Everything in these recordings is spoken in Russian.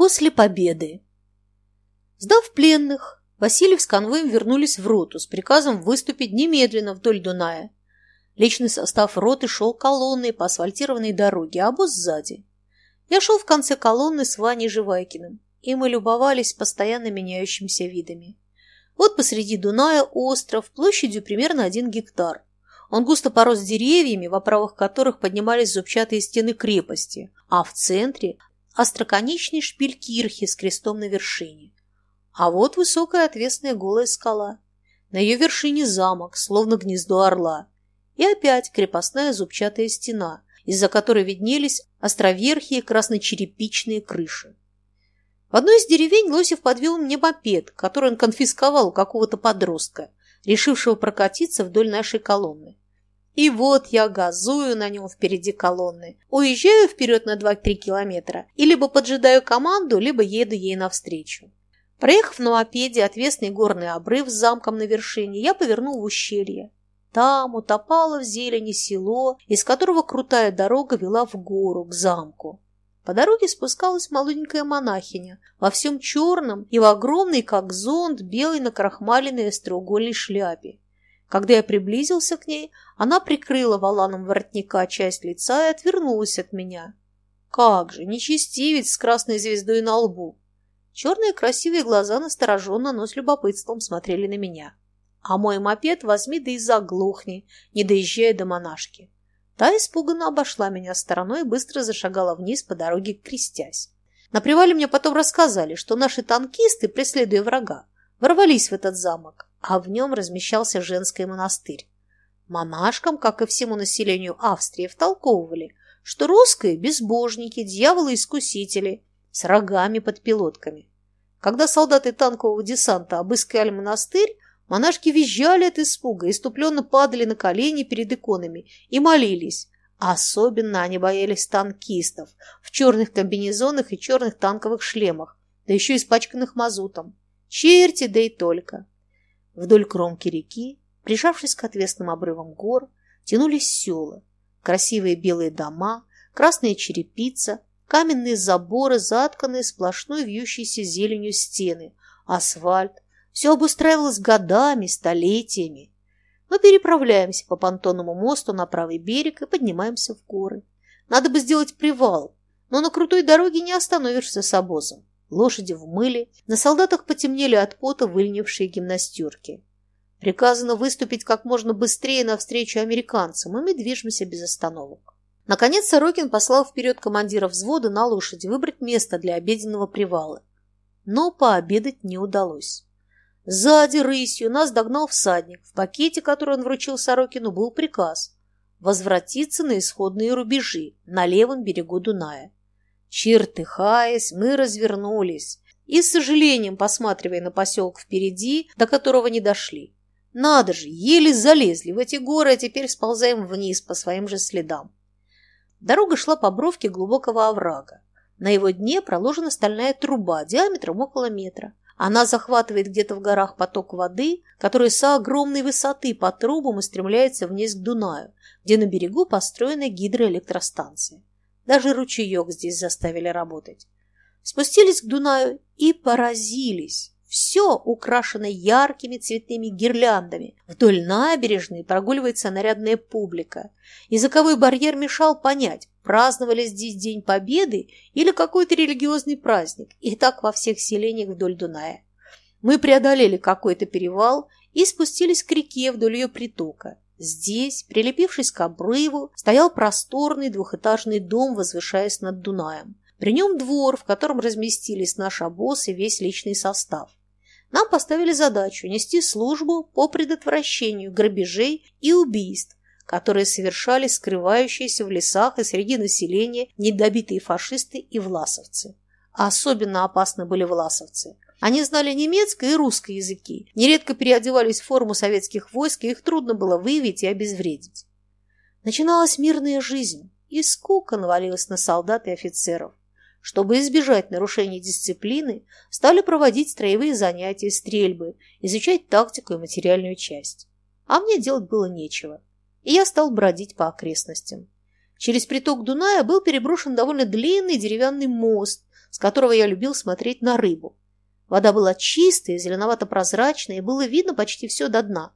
После победы. Сдав пленных, Васильев с конвоем вернулись в роту с приказом выступить немедленно вдоль Дуная. Личный состав роты шел колонной по асфальтированной дороге, а босс сзади. Я шел в конце колонны с Ваней Живайкиным, и мы любовались постоянно меняющимися видами. Вот посреди Дуная остров площадью примерно один гектар. Он густо порос деревьями, в оправах которых поднимались зубчатые стены крепости, а в центре – остроконечный шпиль кирхи с крестом на вершине. А вот высокая отвесная голая скала. На ее вершине замок, словно гнездо орла. И опять крепостная зубчатая стена, из-за которой виднелись островерхие красночерепичные крыши. В одной из деревень Лосев подвел мне мопед, который он конфисковал у какого-то подростка, решившего прокатиться вдоль нашей колонны. И вот я газую на нем впереди колонны, уезжаю вперед на 2-3 километра и либо поджидаю команду, либо еду ей навстречу. Проехав на мопеде отвесный горный обрыв с замком на вершине, я повернул в ущелье. Там утопало в зелени село, из которого крутая дорога вела в гору, к замку. По дороге спускалась молоденькая монахиня во всем черном и в огромной, как зонт, белой накрахмаленной остроугольной шляпе. Когда я приблизился к ней, она прикрыла валаном воротника часть лица и отвернулась от меня. Как же, нечестивец с красной звездой на лбу! Черные красивые глаза настороженно, но с любопытством смотрели на меня. А мой мопед возьми да и заглохни, не доезжая до монашки. Та испуганно обошла меня стороной и быстро зашагала вниз по дороге, крестясь. На привале мне потом рассказали, что наши танкисты, преследуя врага, ворвались в этот замок, а в нем размещался женский монастырь. Монашкам, как и всему населению Австрии, втолковывали, что русские – безбожники, дьяволы-искусители, с рогами под пилотками. Когда солдаты танкового десанта обыскали монастырь, Монашки визжали от испуга, иступленно падали на колени перед иконами и молились. особенно они боялись танкистов в черных комбинезонах и черных танковых шлемах, да еще испачканных мазутом. Черти, да и только. Вдоль кромки реки, прижавшись к отвесным обрывам гор, тянулись села, красивые белые дома, красная черепица, каменные заборы, затканные сплошной вьющейся зеленью стены, асфальт, все обустраивалось годами, столетиями. Мы переправляемся по понтонному мосту на правый берег и поднимаемся в горы. Надо бы сделать привал, но на крутой дороге не остановишься с обозом. Лошади в мыле, на солдатах потемнели от пота выльнившие гимнастерки. Приказано выступить как можно быстрее навстречу американцам, и мы движемся без остановок. Наконец Сорокин послал вперед командира взвода на лошади выбрать место для обеденного привала. Но пообедать не удалось. Сзади рысью нас догнал всадник. В пакете, который он вручил Сорокину, был приказ возвратиться на исходные рубежи на левом берегу Дуная. Чертыхаясь, мы развернулись и, с сожалением посматривая на поселок впереди, до которого не дошли. Надо же, еле залезли в эти горы, а теперь сползаем вниз по своим же следам. Дорога шла по бровке глубокого оврага. На его дне проложена стальная труба диаметром около метра. Она захватывает где-то в горах поток воды, который с огромной высоты по трубам устремляется вниз к Дунаю, где на берегу построена гидроэлектростанция. Даже ручеек здесь заставили работать. Спустились к Дунаю и поразились. Все украшено яркими цветными гирляндами. Вдоль набережной прогуливается нарядная публика. Языковой барьер мешал понять, праздновали здесь День Победы или какой-то религиозный праздник. И так во всех селениях вдоль Дуная. Мы преодолели какой-то перевал и спустились к реке вдоль ее притока. Здесь, прилепившись к обрыву, стоял просторный двухэтажный дом, возвышаясь над Дунаем. При нем двор, в котором разместились наш обоз и весь личный состав нам поставили задачу нести службу по предотвращению грабежей и убийств, которые совершали скрывающиеся в лесах и среди населения недобитые фашисты и власовцы. Особенно опасны были власовцы. Они знали немецкий и русский языки, нередко переодевались в форму советских войск, и их трудно было выявить и обезвредить. Начиналась мирная жизнь, и скука навалилась на солдат и офицеров. Чтобы избежать нарушений дисциплины, стали проводить строевые занятия, стрельбы, изучать тактику и материальную часть. А мне делать было нечего, и я стал бродить по окрестностям. Через приток Дуная был переброшен довольно длинный деревянный мост с которого я любил смотреть на рыбу. Вода была чистая, зеленовато-прозрачная, и было видно почти все до дна.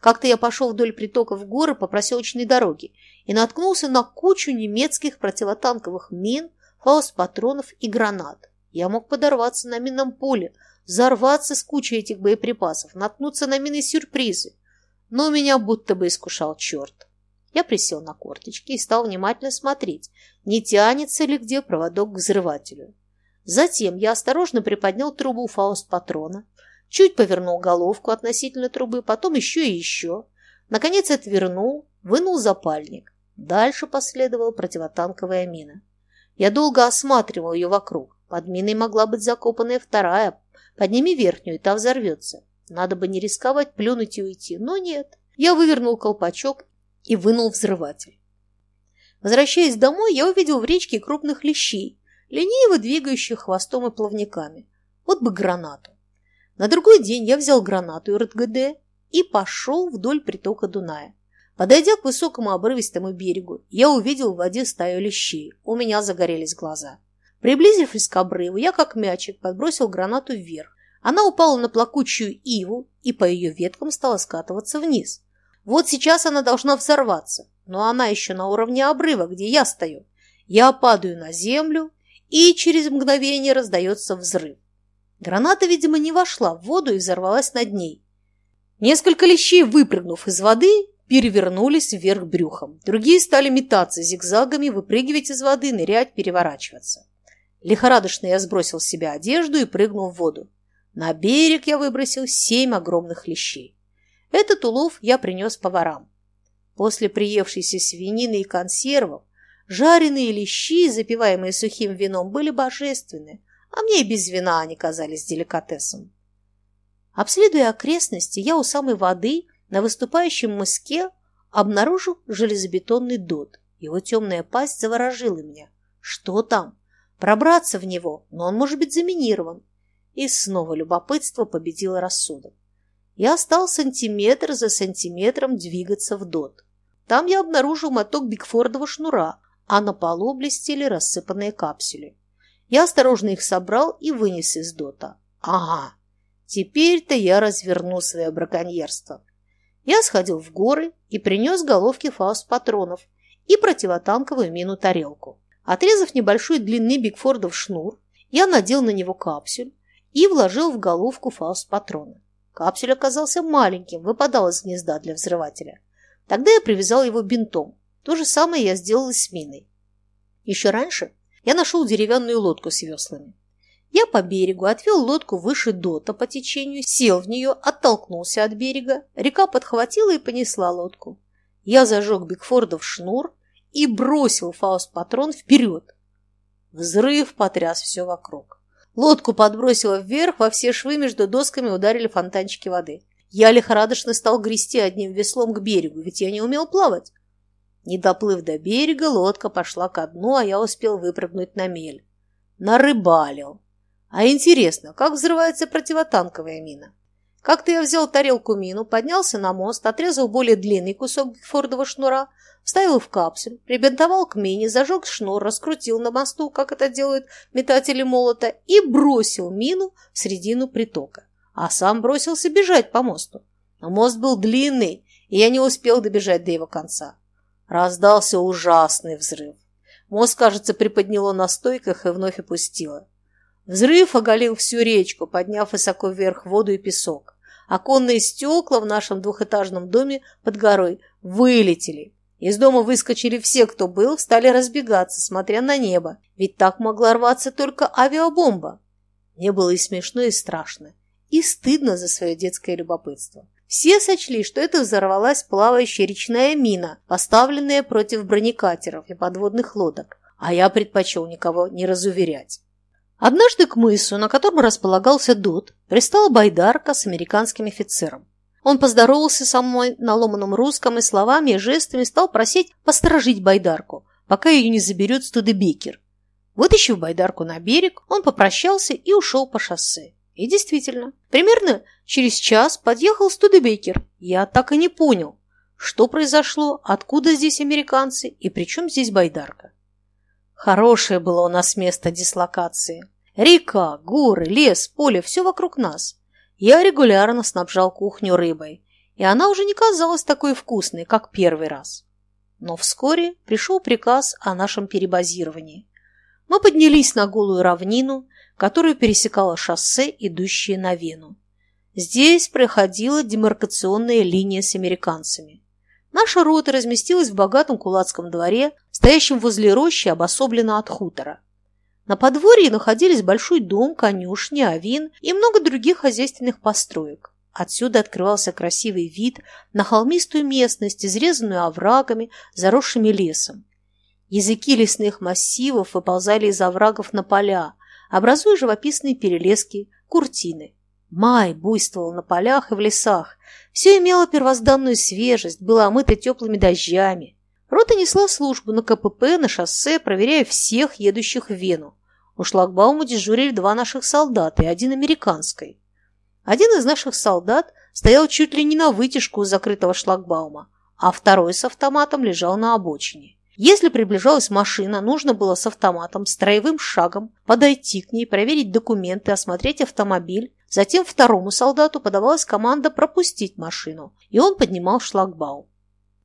Как-то я пошел вдоль притока в горы по проселочной дороге и наткнулся на кучу немецких противотанковых мин, фауст-патронов и гранат. Я мог подорваться на минном поле, взорваться с кучей этих боеприпасов, наткнуться на мины-сюрпризы. Но меня будто бы искушал черт. Я присел на корточки и стал внимательно смотреть, не тянется ли где проводок к взрывателю. Затем я осторожно приподнял трубу фауст-патрона, чуть повернул головку относительно трубы, потом еще и еще. Наконец отвернул, вынул запальник. Дальше последовала противотанковая мина. Я долго осматривал ее вокруг. Под миной могла быть закопанная вторая. Подними верхнюю, и та взорвется. Надо бы не рисковать, плюнуть и уйти. Но нет. Я вывернул колпачок и вынул взрыватель. Возвращаясь домой, я увидел в речке крупных лещей, лениво двигающих хвостом и плавниками. Вот бы гранату. На другой день я взял гранату и РТГД и пошел вдоль притока Дуная. Подойдя к высокому обрывистому берегу, я увидел в воде стаю лещей. У меня загорелись глаза. Приблизившись к обрыву, я как мячик подбросил гранату вверх. Она упала на плакучую иву и по ее веткам стала скатываться вниз. Вот сейчас она должна взорваться, но она еще на уровне обрыва, где я стою. Я падаю на землю, и через мгновение раздается взрыв. Граната, видимо, не вошла в воду и взорвалась над ней. Несколько лещей, выпрыгнув из воды, перевернулись вверх брюхом. Другие стали метаться зигзагами, выпрыгивать из воды, нырять, переворачиваться. Лихорадочно я сбросил с себя одежду и прыгнул в воду. На берег я выбросил семь огромных лещей. Этот улов я принес поварам. После приевшейся свинины и консервов жареные лещи, запиваемые сухим вином, были божественны, а мне и без вина они казались деликатесом. Обследуя окрестности, я у самой воды на выступающем мыске обнаружил железобетонный дот. Его темная пасть заворожила меня. Что там? Пробраться в него, но он может быть заминирован. И снова любопытство победило рассудок. Я стал сантиметр за сантиметром двигаться в дот. Там я обнаружил моток Бигфордова шнура, а на полу блестели рассыпанные капсули. Я осторожно их собрал и вынес из дота. Ага, теперь-то я разверну свое браконьерство. Я сходил в горы и принес головки фауст-патронов и противотанковую мину-тарелку. Отрезав небольшой длины Бигфордов шнур, я надел на него капсюль и вложил в головку фауст-патрона. Капсюль оказался маленьким, выпадал из гнезда для взрывателя. Тогда я привязал его бинтом. То же самое я сделал и с миной. Еще раньше я нашел деревянную лодку с веслами. Я по берегу отвел лодку выше дота по течению, сел в нее, оттолкнулся от берега. Река подхватила и понесла лодку. Я зажег Бигфордов шнур и бросил фауст-патрон вперед. Взрыв потряс все вокруг. Лодку подбросило вверх, во все швы между досками ударили фонтанчики воды. Я лихорадочно стал грести одним веслом к берегу, ведь я не умел плавать. Не доплыв до берега, лодка пошла ко дну, а я успел выпрыгнуть на мель. Нарыбалил. А интересно, как взрывается противотанковая мина? Как-то я взял тарелку мину, поднялся на мост, отрезал более длинный кусок фордового шнура, вставил в капсуль, прибинтовал к мине, зажег шнур, раскрутил на мосту, как это делают метатели молота, и бросил мину в середину притока. А сам бросился бежать по мосту. Но мост был длинный, и я не успел добежать до его конца. Раздался ужасный взрыв. Мост, кажется, приподняло на стойках и вновь опустило. Взрыв оголил всю речку, подняв высоко вверх воду и песок. Оконные стекла в нашем двухэтажном доме под горой вылетели. Из дома выскочили все, кто был, стали разбегаться, смотря на небо. Ведь так могла рваться только авиабомба. Мне было и смешно, и страшно. И стыдно за свое детское любопытство. Все сочли, что это взорвалась плавающая речная мина, поставленная против бронекатеров и подводных лодок, а я предпочел никого не разуверять. Однажды к мысу, на котором располагался Дот, пристала байдарка с американским офицером. Он поздоровался со мной на ломаном русском и словами и жестами стал просить посторожить байдарку, пока ее не заберет Студебекер. Вытащив байдарку на берег, он попрощался и ушел по шоссе. И действительно, примерно через час подъехал Студебекер. Я так и не понял, что произошло, откуда здесь американцы и при чем здесь байдарка. Хорошее было у нас место дислокации. Река, горы, лес, поле – все вокруг нас. Я регулярно снабжал кухню рыбой, и она уже не казалась такой вкусной, как первый раз. Но вскоре пришел приказ о нашем перебазировании. Мы поднялись на голую равнину, которую пересекало шоссе, идущее на Вену. Здесь проходила демаркационная линия с американцами. Наша рота разместилась в богатом кулацком дворе, стоящем возле рощи, обособленно от хутора. На подворье находились большой дом, конюшни, авин и много других хозяйственных построек. Отсюда открывался красивый вид на холмистую местность, изрезанную оврагами, заросшими лесом. Языки лесных массивов выползали из оврагов на поля, образуя живописные перелески, куртины. Май буйствовал на полях и в лесах. Все имело первозданную свежесть, было омыто теплыми дождями. Рота несла службу на КПП, на шоссе, проверяя всех едущих в Вену. У шлагбаума дежурили два наших солдата и один американский. Один из наших солдат стоял чуть ли не на вытяжку у закрытого шлагбаума, а второй с автоматом лежал на обочине. Если приближалась машина, нужно было с автоматом, строевым шагом подойти к ней, проверить документы, осмотреть автомобиль. Затем второму солдату подавалась команда пропустить машину, и он поднимал шлагбаум.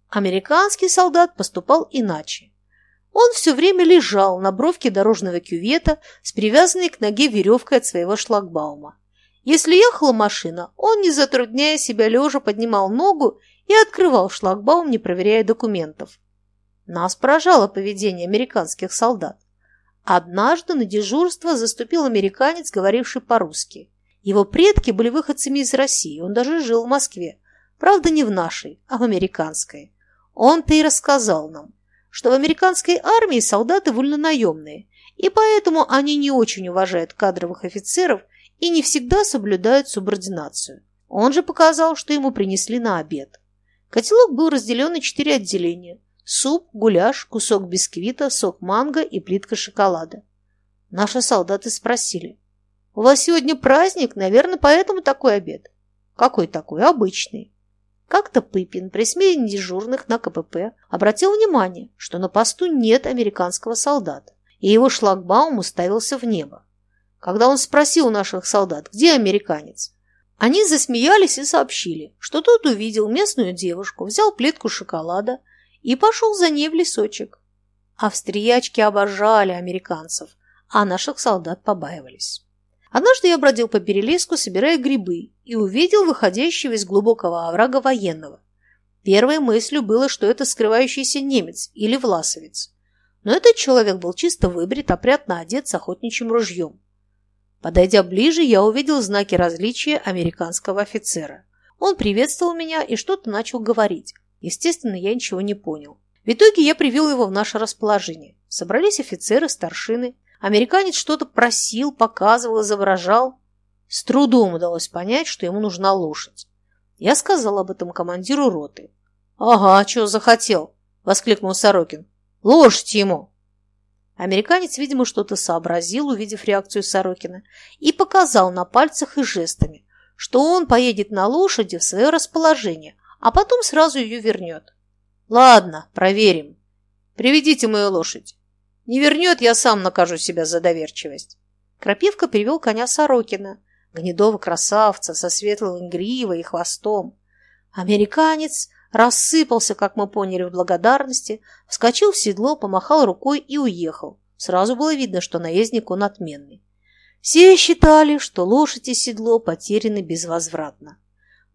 Американский солдат поступал иначе. Он все время лежал на бровке дорожного кювета с привязанной к ноге веревкой от своего шлагбаума. Если ехала машина, он, не затрудняя себя лежа, поднимал ногу и открывал шлагбаум, не проверяя документов. Нас поражало поведение американских солдат. Однажды на дежурство заступил американец, говоривший по-русски. Его предки были выходцами из России, он даже жил в Москве. Правда, не в нашей, а в американской. Он-то и рассказал нам, что в американской армии солдаты вольнонаемные, и поэтому они не очень уважают кадровых офицеров и не всегда соблюдают субординацию. Он же показал, что ему принесли на обед. Котелок был разделен на четыре отделения. Суп, гуляш, кусок бисквита, сок манго и плитка шоколада. Наши солдаты спросили. «У вас сегодня праздник, наверное, поэтому такой обед?» «Какой такой? Обычный». Как-то Пыпин при смене дежурных на КПП обратил внимание, что на посту нет американского солдата, и его шлагбаум уставился в небо. Когда он спросил у наших солдат, где американец, они засмеялись и сообщили, что тот увидел местную девушку, взял плитку шоколада и пошел за ней в лесочек. Австриячки обожали американцев, а наших солдат побаивались. Однажды я бродил по перелеску, собирая грибы, и увидел выходящего из глубокого оврага военного. Первой мыслью было, что это скрывающийся немец или власовец. Но этот человек был чисто выбрит, опрятно одет с охотничьим ружьем. Подойдя ближе, я увидел знаки различия американского офицера. Он приветствовал меня и что-то начал говорить. Естественно, я ничего не понял. В итоге я привел его в наше расположение. Собрались офицеры, старшины. Американец что-то просил, показывал, изображал. С трудом удалось понять, что ему нужна лошадь. Я сказал об этом командиру роты. «Ага, что захотел?» – воскликнул Сорокин. «Лошадь ему!» Американец, видимо, что-то сообразил, увидев реакцию Сорокина, и показал на пальцах и жестами, что он поедет на лошади в свое расположение, а потом сразу ее вернет. «Ладно, проверим. Приведите мою лошадь. Не вернет, я сам накажу себя за доверчивость. Крапивка привел коня Сорокина, гнедого красавца со светлым гривой и хвостом. Американец рассыпался, как мы поняли, в благодарности, вскочил в седло, помахал рукой и уехал. Сразу было видно, что наездник он отменный. Все считали, что лошадь и седло потеряны безвозвратно.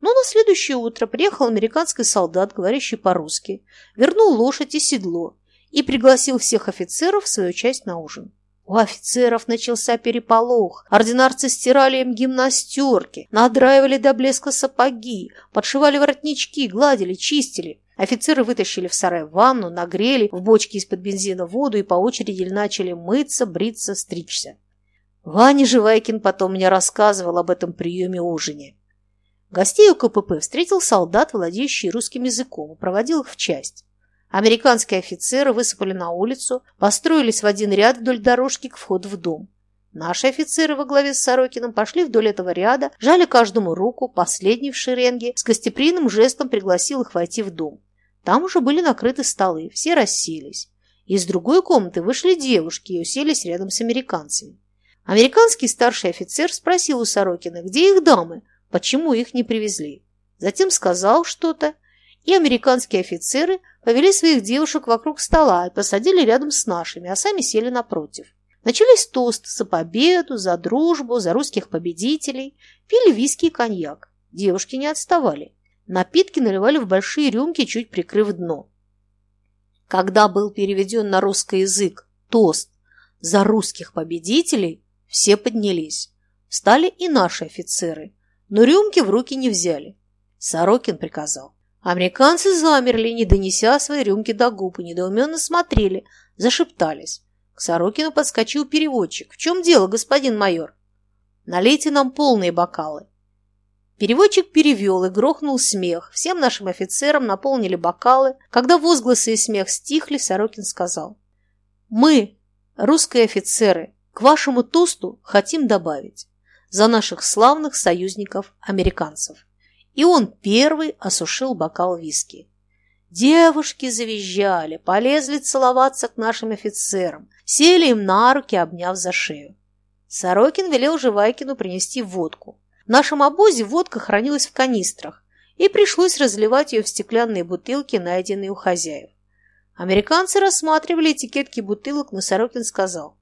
Но на следующее утро приехал американский солдат, говорящий по-русски, вернул лошадь и седло и пригласил всех офицеров в свою часть на ужин. У офицеров начался переполох. Ординарцы стирали им гимнастерки, надраивали до блеска сапоги, подшивали воротнички, гладили, чистили. Офицеры вытащили в сарай ванну, нагрели в бочке из-под бензина воду и по очереди начали мыться, бриться, стричься. Ваня Живайкин потом мне рассказывал об этом приеме-ужине. Гостей у КПП встретил солдат, владеющий русским языком, и проводил их в часть. Американские офицеры высыпали на улицу, построились в один ряд вдоль дорожки к входу в дом. Наши офицеры во главе с Сорокиным пошли вдоль этого ряда, жали каждому руку, последний в шеренге с гостеприимным жестом пригласил их войти в дом. Там уже были накрыты столы, все расселись. Из другой комнаты вышли девушки и уселись рядом с американцами. Американский старший офицер спросил у Сорокина, где их дамы, почему их не привезли. Затем сказал что-то, и американские офицеры повели своих девушек вокруг стола и посадили рядом с нашими, а сами сели напротив. Начались тосты за победу, за дружбу, за русских победителей. Пили виски и коньяк. Девушки не отставали. Напитки наливали в большие рюмки, чуть прикрыв дно. Когда был переведен на русский язык тост за русских победителей, все поднялись. Встали и наши офицеры, но рюмки в руки не взяли. Сорокин приказал. Американцы замерли, не донеся свои рюмки до губ, и недоуменно смотрели, зашептались. К Сорокину подскочил переводчик. «В чем дело, господин майор?» «Налейте нам полные бокалы». Переводчик перевел и грохнул смех. Всем нашим офицерам наполнили бокалы. Когда возгласы и смех стихли, Сорокин сказал. «Мы, русские офицеры, к вашему тосту хотим добавить за наших славных союзников-американцев». И он первый осушил бокал виски. Девушки завизжали, полезли целоваться к нашим офицерам, сели им на руки, обняв за шею. Сорокин велел Живайкину принести водку. В нашем обозе водка хранилась в канистрах, и пришлось разливать ее в стеклянные бутылки, найденные у хозяев. Американцы рассматривали этикетки бутылок, но Сорокин сказал,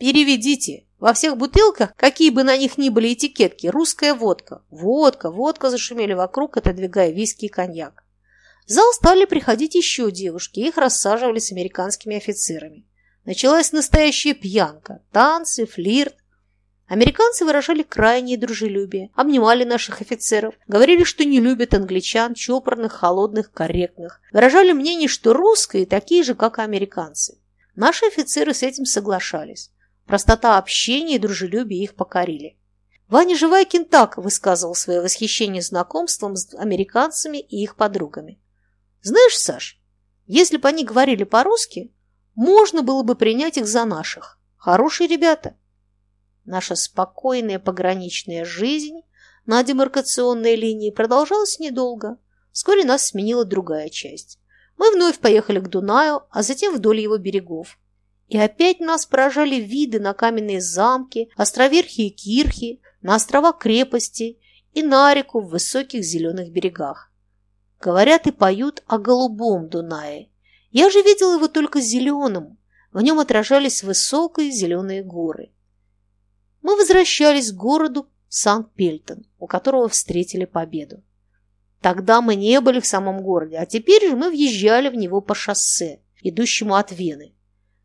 «Переведите. Во всех бутылках, какие бы на них ни были этикетки, русская водка. Водка, водка зашумели вокруг, отодвигая виски и коньяк. В зал стали приходить еще девушки, их рассаживали с американскими офицерами. Началась настоящая пьянка, танцы, флирт. Американцы выражали крайнее дружелюбие, обнимали наших офицеров, говорили, что не любят англичан, чопорных, холодных, корректных. Выражали мнение, что русские такие же, как и американцы. Наши офицеры с этим соглашались. Простота общения и дружелюбие их покорили. Ваня Живайкин так высказывал свое восхищение знакомством с американцами и их подругами. «Знаешь, Саш, если бы они говорили по-русски, можно было бы принять их за наших. Хорошие ребята. Наша спокойная пограничная жизнь на демаркационной линии продолжалась недолго. Вскоре нас сменила другая часть. Мы вновь поехали к Дунаю, а затем вдоль его берегов. И опять нас поражали виды на каменные замки, островерхи и кирхи, на острова крепости и на реку в высоких зеленых берегах. Говорят и поют о голубом Дунае, я же видел его только зеленым. В нем отражались высокие зеленые горы. Мы возвращались к городу Санкт-Пельтон, у которого встретили победу. Тогда мы не были в самом городе, а теперь же мы въезжали в него по шоссе, идущему от Вены.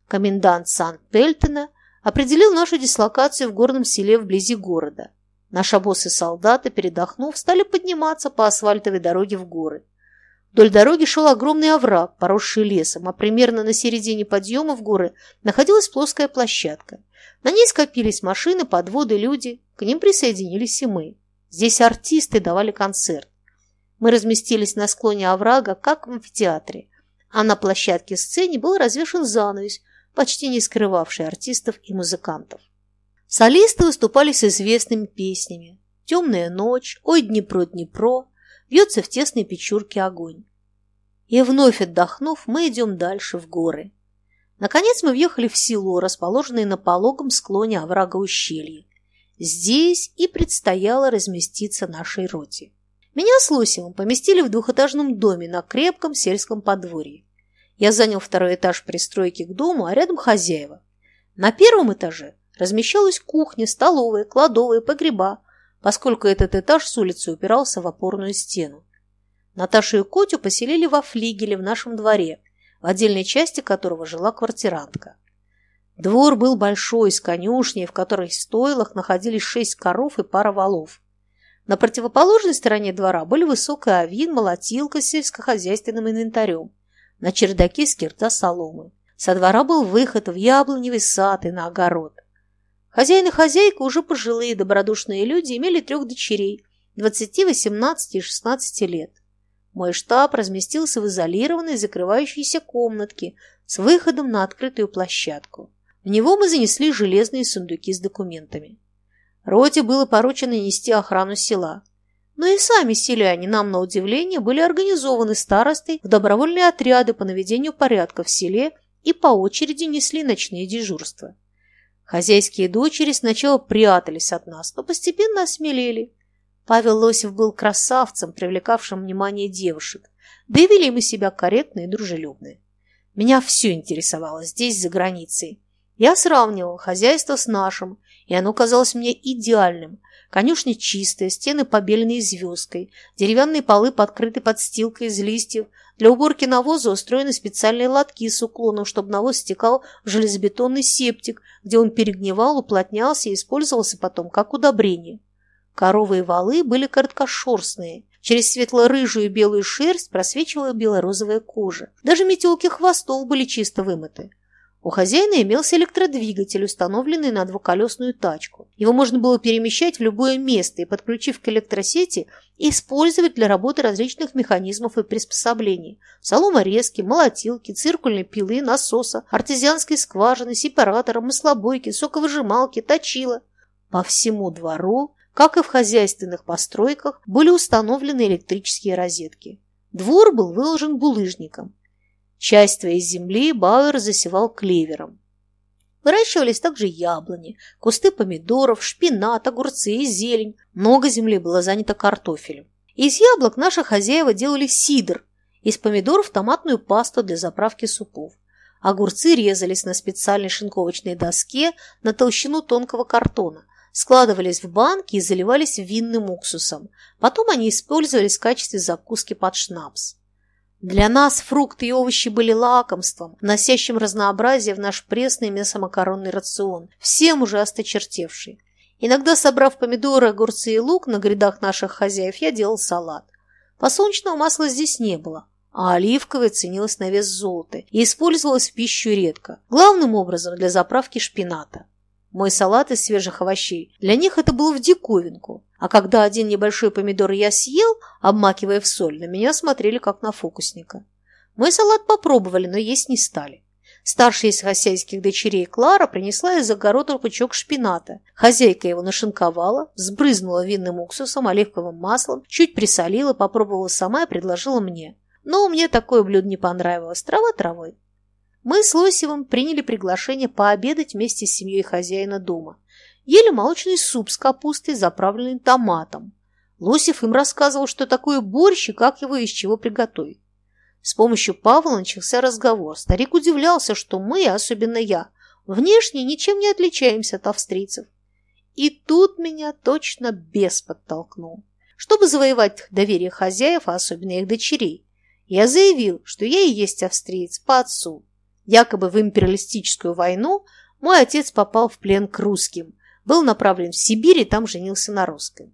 Комендант Санкт-Пельтона определил нашу дислокацию в горном селе вблизи города. Наши боссы солдаты, передохнув, стали подниматься по асфальтовой дороге в горы. Вдоль дороги шел огромный овраг, поросший лесом, а примерно на середине подъема в горы находилась плоская площадка. На ней скопились машины, подводы, люди. К ним присоединились и мы. Здесь артисты давали концерт. Мы разместились на склоне оврага, как в амфитеатре, а на площадке сцене был развешен занавес, почти не скрывавший артистов и музыкантов. Солисты выступали с известными песнями «Темная ночь», «Ой, Днепро, Днепро», Бьется в тесной печурке огонь. И вновь отдохнув, мы идем дальше в горы. Наконец мы въехали в село, расположенное на пологом склоне оврага ущелья. Здесь и предстояло разместиться нашей роте. Меня с Лосевым поместили в двухэтажном доме на крепком сельском подворье. Я занял второй этаж пристройки к дому, а рядом хозяева. На первом этаже размещалась кухня, столовая, кладовая, погреба, поскольку этот этаж с улицы упирался в опорную стену. Наташу и Котю поселили во флигеле в нашем дворе, в отдельной части которого жила квартирантка. Двор был большой, с конюшней, в которой в стойлах находились шесть коров и пара валов. На противоположной стороне двора были высокая овин, молотилка с сельскохозяйственным инвентарем. На чердаке скирта соломы. Со двора был выход в яблоневый сад и на огород. Хозяин и хозяйка, уже пожилые добродушные люди, имели трех дочерей – 20, 18 и 16 лет. Мой штаб разместился в изолированной, закрывающейся комнатке с выходом на открытую площадку. В него мы занесли железные сундуки с документами. Роте было поручено нести охрану села. Но и сами селяне, нам на удивление, были организованы старостой в добровольные отряды по наведению порядка в селе и по очереди несли ночные дежурства. Хозяйские дочери сначала прятались от нас, но постепенно осмелели. Павел Лосев был красавцем, привлекавшим внимание девушек, да и вели мы себя корректно и дружелюбно. Меня все интересовало здесь, за границей. Я сравнивал хозяйство с нашим, и оно казалось мне идеальным. Конюшня чистая, стены побеленные звездкой, деревянные полы подкрыты подстилкой из листьев. Для уборки навоза устроены специальные лотки с уклоном, чтобы навоз стекал в железобетонный септик, где он перегнивал, уплотнялся и использовался потом как удобрение. Коровы и валы были короткошерстные. Через светло-рыжую белую шерсть просвечивала белорозовая кожа. Даже метелки хвостов были чисто вымыты. У хозяина имелся электродвигатель, установленный на двухколесную тачку. Его можно было перемещать в любое место и, подключив к электросети, использовать для работы различных механизмов и приспособлений. Соломорезки, молотилки, циркульной пилы, насоса, артезианской скважины, сепаратора, маслобойки, соковыжималки, точила. По всему двору, как и в хозяйственных постройках, были установлены электрические розетки. Двор был выложен булыжником. Часть своей земли Бауэр засевал клевером. Выращивались также яблони, кусты помидоров, шпинат, огурцы и зелень. Много земли было занято картофелем. Из яблок наши хозяева делали сидр, из помидоров томатную пасту для заправки супов. Огурцы резались на специальной шинковочной доске на толщину тонкого картона, складывались в банки и заливались винным уксусом. Потом они использовались в качестве закуски под шнапс. Для нас фрукты и овощи были лакомством, носящим разнообразие в наш пресный мясомакаронный рацион, всем уже осточертевший. Иногда, собрав помидоры, огурцы и лук на грядах наших хозяев, я делал салат. Подсолнечного масла здесь не было, а оливковое ценилось на вес золота и использовалось в пищу редко, главным образом для заправки шпината. Мой салат из свежих овощей для них это было в диковинку. А когда один небольшой помидор я съел, обмакивая в соль, на меня смотрели как на фокусника. Мой салат попробовали, но есть не стали. Старшая из хозяйских дочерей Клара принесла из огорода пучок шпината. Хозяйка его нашинковала, сбрызнула винным уксусом, оливковым маслом, чуть присолила, попробовала сама и предложила мне. Но мне такое блюдо не понравилось. Трава травой. Мы с Лосевым приняли приглашение пообедать вместе с семьей хозяина дома. Ели молочный суп с капустой, заправленный томатом. Лосев им рассказывал, что такое борщ и как его из чего приготовить. С помощью Павла начался разговор. Старик удивлялся, что мы, особенно я, внешне ничем не отличаемся от австрийцев. И тут меня точно бес подтолкнул. Чтобы завоевать доверие хозяев, а особенно их дочерей, я заявил, что я и есть австриец по отцу. Якобы в империалистическую войну мой отец попал в плен к русским, был направлен в Сибирь и там женился на русской.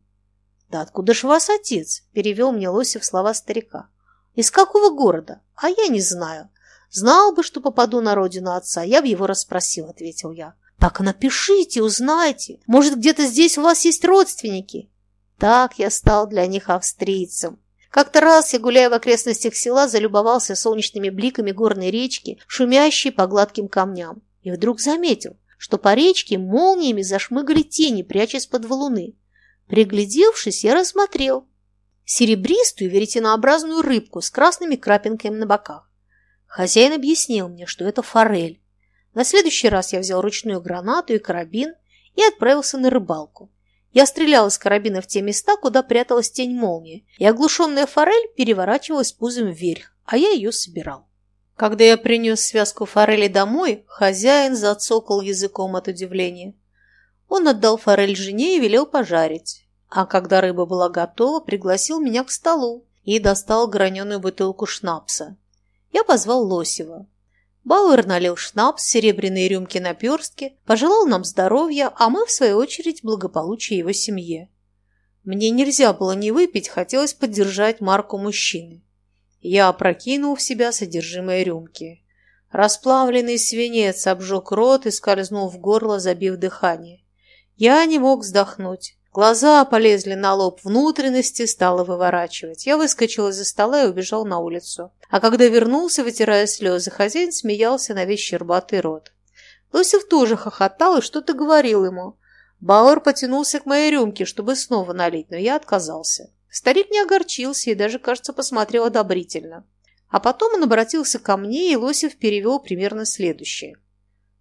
«Да откуда ж вас отец?» – перевел мне Лосев слова старика. «Из какого города? А я не знаю. Знал бы, что попаду на родину отца, я бы его расспросил», – ответил я. «Так напишите, узнайте. Может, где-то здесь у вас есть родственники?» Так я стал для них австрийцем. Как-то раз я, гуляя в окрестностях села, залюбовался солнечными бликами горной речки, шумящей по гладким камням, и вдруг заметил, что по речке молниями зашмыгали тени, прячась под валуны. Приглядевшись, я рассмотрел серебристую веретенообразную рыбку с красными крапинками на боках. Хозяин объяснил мне, что это форель. На следующий раз я взял ручную гранату и карабин и отправился на рыбалку. Я стрелял из карабина в те места, куда пряталась тень молнии, и оглушенная форель переворачивалась пузом вверх, а я ее собирал. Когда я принес связку форели домой, хозяин зацокал языком от удивления. Он отдал форель жене и велел пожарить. А когда рыба была готова, пригласил меня к столу и достал граненую бутылку шнапса. Я позвал Лосева. Бауэр налил шнапс, серебряные рюмки наперстки, пожелал нам здоровья, а мы, в свою очередь, благополучия его семье. Мне нельзя было не выпить, хотелось поддержать марку мужчины. Я опрокинул в себя содержимое рюмки. Расплавленный свинец обжег рот и скользнул в горло, забив дыхание. Я не мог вздохнуть. Глаза полезли на лоб, внутренности стало выворачивать. Я выскочил из-за стола и убежал на улицу. А когда вернулся, вытирая слезы, хозяин смеялся на весь щербатый рот. Лосев тоже хохотал и что-то говорил ему. Бауэр потянулся к моей рюмке, чтобы снова налить, но я отказался. Старик не огорчился и даже, кажется, посмотрел одобрительно. А потом он обратился ко мне, и Лосев перевел примерно следующее.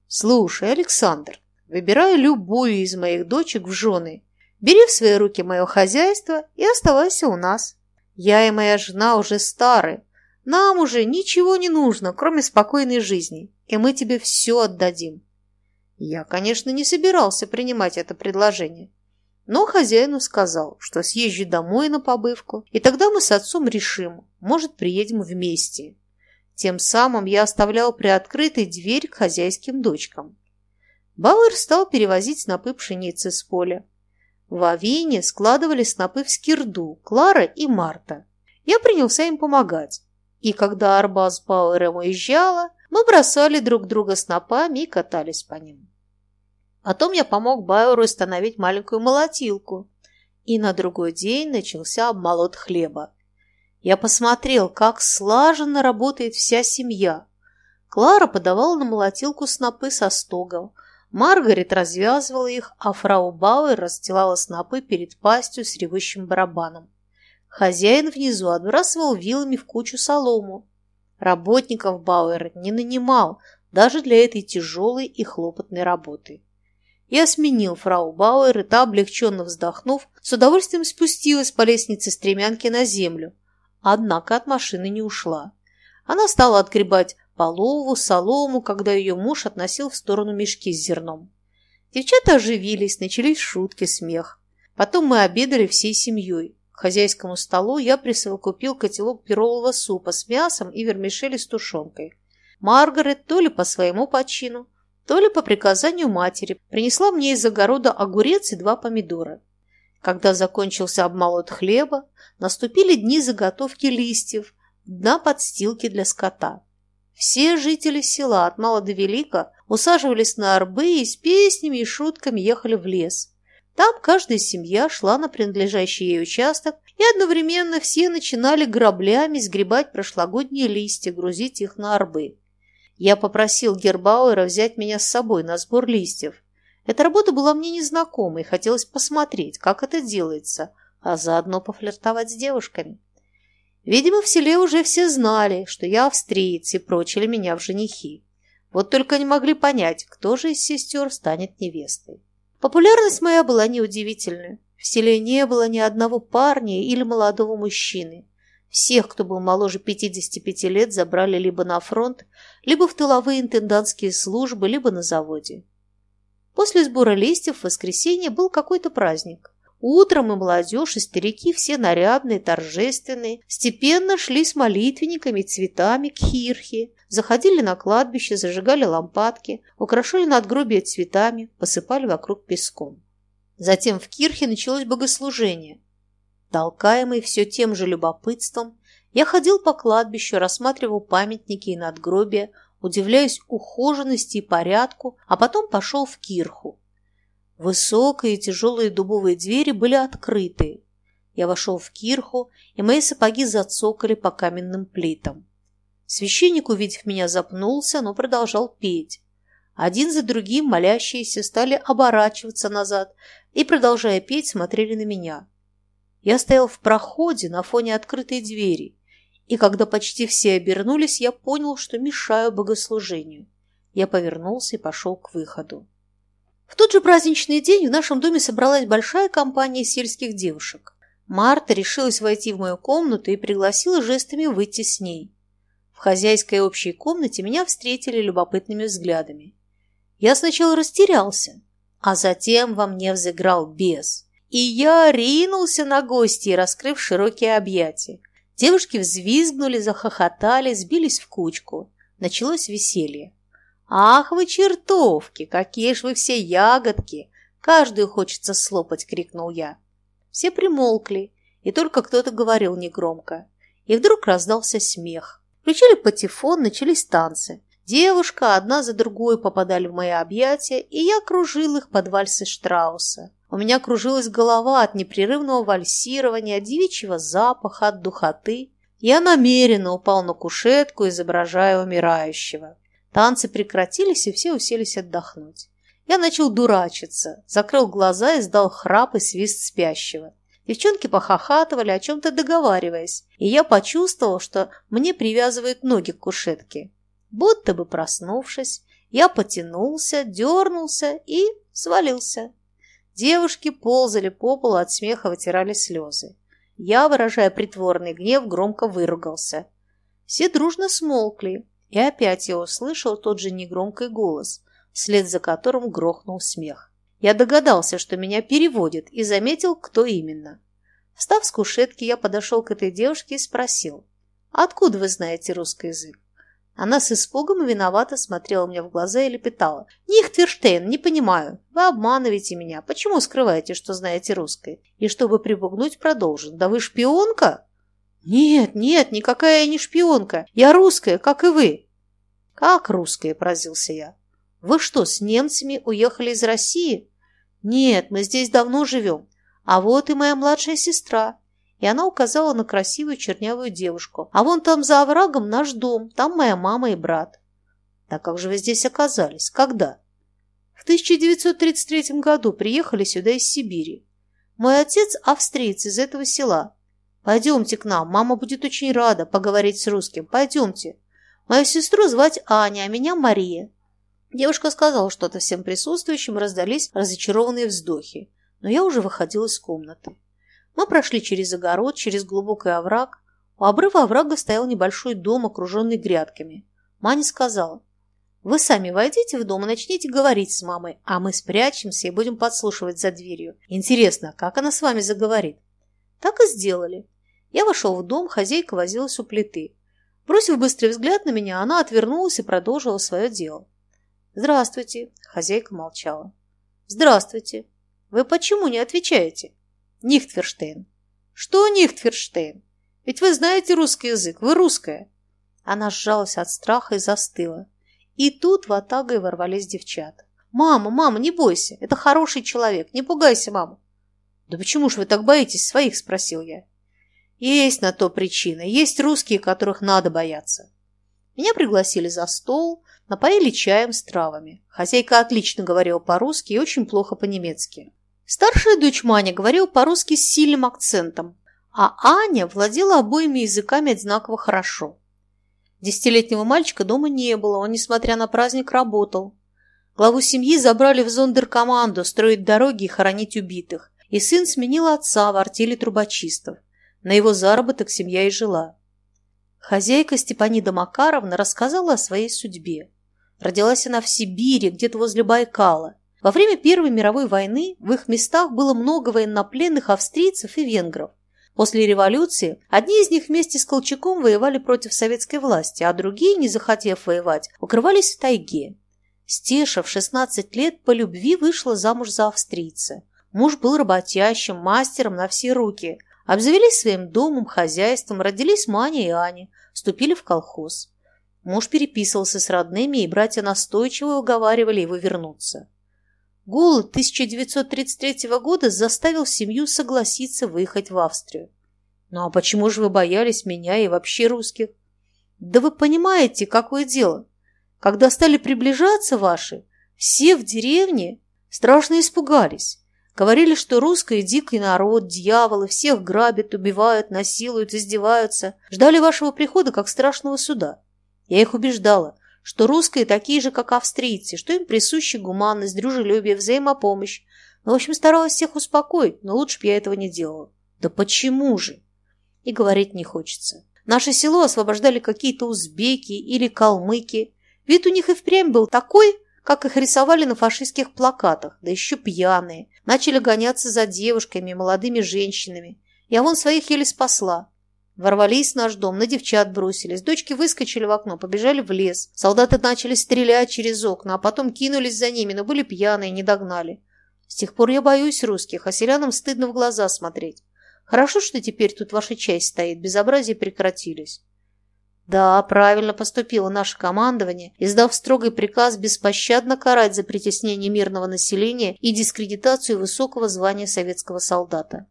«Слушай, Александр, Выбирай любую из моих дочек в жены. Бери в свои руки мое хозяйство и оставайся у нас. Я и моя жена уже стары. Нам уже ничего не нужно, кроме спокойной жизни, и мы тебе все отдадим. Я, конечно, не собирался принимать это предложение, но хозяину сказал, что съезжу домой на побывку, и тогда мы с отцом решим, может, приедем вместе. Тем самым я оставлял приоткрытой дверь к хозяйским дочкам. Бауэр стал перевозить снопы пшеницы с поля. В Авине складывали снопы в скирду Клара и Марта. Я принялся им помогать. И когда арба с Бауэром уезжала, мы бросали друг друга снопами и катались по ним. Потом я помог Бауэру установить маленькую молотилку. И на другой день начался обмолот хлеба. Я посмотрел, как слаженно работает вся семья. Клара подавала на молотилку снопы со стогом, Маргарет развязывала их, а фрау Бауэр расстилала снопы перед пастью с ревущим барабаном. Хозяин внизу отбрасывал вилами в кучу солому. Работников Бауэр не нанимал даже для этой тяжелой и хлопотной работы. Я сменил фрау Бауэр, и та, облегченно вздохнув, с удовольствием спустилась по лестнице стремянки на землю, однако от машины не ушла. Она стала отгребать полову, солому, когда ее муж относил в сторону мешки с зерном. Девчата оживились, начались шутки, смех. Потом мы обедали всей семьей. К хозяйскому столу я присовокупил котелок пиролового супа с мясом и вермишели с тушенкой. Маргарет то ли по своему почину, то ли по приказанию матери принесла мне из огорода огурец и два помидора. Когда закончился обмолот хлеба, наступили дни заготовки листьев, дна подстилки для скота. Все жители села от мала до велика усаживались на арбы и с песнями и шутками ехали в лес. Там каждая семья шла на принадлежащий ей участок, и одновременно все начинали граблями сгребать прошлогодние листья, грузить их на арбы. Я попросил Гербауэра взять меня с собой на сбор листьев. Эта работа была мне незнакомой, хотелось посмотреть, как это делается, а заодно пофлиртовать с девушками. Видимо, в селе уже все знали, что я австриец и прочили меня в женихи. Вот только не могли понять, кто же из сестер станет невестой. Популярность моя была неудивительная. В селе не было ни одного парня или молодого мужчины. Всех, кто был моложе 55 лет, забрали либо на фронт, либо в тыловые интендантские службы, либо на заводе. После сбора листьев в воскресенье был какой-то праздник. Утром и молодежь, и старики, все нарядные, торжественные, степенно шли с молитвенниками и цветами к хирхе, заходили на кладбище, зажигали лампадки, украшали надгробие цветами, посыпали вокруг песком. Затем в кирхе началось богослужение. Толкаемый все тем же любопытством, я ходил по кладбищу, рассматривал памятники и надгробия, удивляясь ухоженности и порядку, а потом пошел в кирху, Высокие тяжелые дубовые двери были открыты. Я вошел в кирху, и мои сапоги зацокали по каменным плитам. Священник, увидев меня, запнулся, но продолжал петь. Один за другим молящиеся стали оборачиваться назад и, продолжая петь, смотрели на меня. Я стоял в проходе на фоне открытой двери, и когда почти все обернулись, я понял, что мешаю богослужению. Я повернулся и пошел к выходу. В тот же праздничный день в нашем доме собралась большая компания сельских девушек. Марта решилась войти в мою комнату и пригласила жестами выйти с ней. В хозяйской общей комнате меня встретили любопытными взглядами. Я сначала растерялся, а затем во мне взыграл бес. И я ринулся на гостей, раскрыв широкие объятия. Девушки взвизгнули, захохотали, сбились в кучку. Началось веселье. «Ах вы чертовки! Какие ж вы все ягодки! Каждую хочется слопать!» — крикнул я. Все примолкли, и только кто-то говорил негромко. И вдруг раздался смех. Включили патефон, начались танцы. Девушка одна за другой попадали в мои объятия, и я кружил их под вальсы Штрауса. У меня кружилась голова от непрерывного вальсирования, от девичьего запаха, от духоты. Я намеренно упал на кушетку, изображая умирающего. Танцы прекратились, и все уселись отдохнуть. Я начал дурачиться, закрыл глаза и сдал храп и свист спящего. Девчонки похохатывали, о чем-то договариваясь, и я почувствовал, что мне привязывают ноги к кушетке. Будто бы проснувшись, Я потянулся, дернулся и свалился. Девушки ползали по полу, от смеха вытирали слезы. Я, выражая притворный гнев, громко выругался. Все дружно смолкли, и опять я услышал тот же негромкий голос, вслед за которым грохнул смех. Я догадался, что меня переводят, и заметил, кто именно. Встав с кушетки, я подошел к этой девушке и спросил, «Откуда вы знаете русский язык?» Она с испугом и виновато смотрела мне в глаза и лепетала. «Нихтверштейн, не понимаю. Вы обманываете меня. Почему скрываете, что знаете русское?» И чтобы припугнуть, продолжил. «Да вы шпионка?» «Нет, нет, никакая я не шпионка. Я русская, как и вы». «Как русская?» – поразился я. «Вы что, с немцами уехали из России?» «Нет, мы здесь давно живем. А вот и моя младшая сестра и она указала на красивую чернявую девушку. «А вон там за оврагом наш дом, там моя мама и брат». «Да как же вы здесь оказались? Когда?» «В 1933 году приехали сюда из Сибири. Мой отец австриец из этого села. Пойдемте к нам, мама будет очень рада поговорить с русским. Пойдемте. Мою сестру звать Аня, а меня Мария». Девушка сказала что-то всем присутствующим, раздались разочарованные вздохи. Но я уже выходила из комнаты. Мы прошли через огород, через глубокий овраг. У обрыва оврага стоял небольшой дом, окруженный грядками. Маня сказала, «Вы сами войдите в дом и начните говорить с мамой, а мы спрячемся и будем подслушивать за дверью. Интересно, как она с вами заговорит?» Так и сделали. Я вошел в дом, хозяйка возилась у плиты. Бросив быстрый взгляд на меня, она отвернулась и продолжила свое дело. «Здравствуйте», — хозяйка молчала. «Здравствуйте. Вы почему не отвечаете?» Нихтверштейн. Что Нихтверштейн? Ведь вы знаете русский язык, вы русская. Она сжалась от страха и застыла. И тут в атагой ворвались девчата. «Мама, мама, не бойся, это хороший человек, не пугайся, мама». «Да почему ж вы так боитесь своих?» – спросил я. «Есть на то причина, есть русские, которых надо бояться». Меня пригласили за стол, напоили чаем с травами. Хозяйка отлично говорила по-русски и очень плохо по-немецки. Старшая дочь Маня говорила по-русски с сильным акцентом, а Аня владела обоими языками одинаково хорошо. Десятилетнего мальчика дома не было, он, несмотря на праздник, работал. Главу семьи забрали в зондеркоманду строить дороги и хоронить убитых, и сын сменил отца в артели трубочистов. На его заработок семья и жила. Хозяйка Степанида Макаровна рассказала о своей судьбе. Родилась она в Сибири, где-то возле Байкала. Во время Первой мировой войны в их местах было много военнопленных австрийцев и венгров. После революции одни из них вместе с Колчаком воевали против советской власти, а другие, не захотев воевать, укрывались в тайге. Стеша в 16 лет по любви вышла замуж за австрийца. Муж был работящим, мастером на все руки. Обзавелись своим домом, хозяйством, родились Маня и Аня, вступили в колхоз. Муж переписывался с родными, и братья настойчиво уговаривали его вернуться. Голод 1933 года заставил семью согласиться выехать в Австрию. Ну а почему же вы боялись меня и вообще русских? Да вы понимаете, какое дело. Когда стали приближаться ваши, все в деревне страшно испугались. Говорили, что русский дикий народ, дьяволы, всех грабят, убивают, насилуют, издеваются. Ждали вашего прихода как страшного суда. Я их убеждала, что русские такие же, как австрийцы, что им присущи гуманность, дружелюбие, взаимопомощь. Ну, в общем, старалась всех успокоить, но лучше бы я этого не делала. Да почему же? И говорить не хочется. Наше село освобождали какие-то узбеки или калмыки. Вид у них и впрямь был такой, как их рисовали на фашистских плакатах, да еще пьяные. Начали гоняться за девушками, молодыми женщинами. Я вон своих еле спасла. Ворвались в наш дом, на девчат бросились. Дочки выскочили в окно, побежали в лес. Солдаты начали стрелять через окна, а потом кинулись за ними, но были пьяные, не догнали. С тех пор я боюсь русских, а селянам стыдно в глаза смотреть. Хорошо, что теперь тут ваша часть стоит, безобразия прекратились. Да, правильно поступило наше командование, издав строгий приказ беспощадно карать за притеснение мирного населения и дискредитацию высокого звания советского солдата.